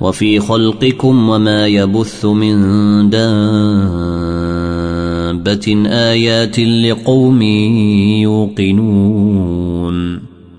وفي خلقكم وما يبث من دابة آيات لقوم يوقنون.